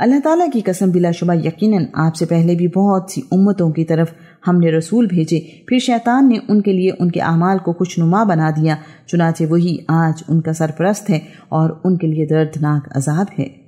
अल्लाह ताला की कसम बिलाशुबा यकीनन आपसे पहले भी बहुत सी उम्मतों की तरफ़ हमने रसूल भेजे। फिर शैतान ने उनके लिए उनके अमाल को खुशनुमा बना दिया। चुनाचे वही आज उनका सरपरस्त है और उनके लिए दर्दनाक अजाब है।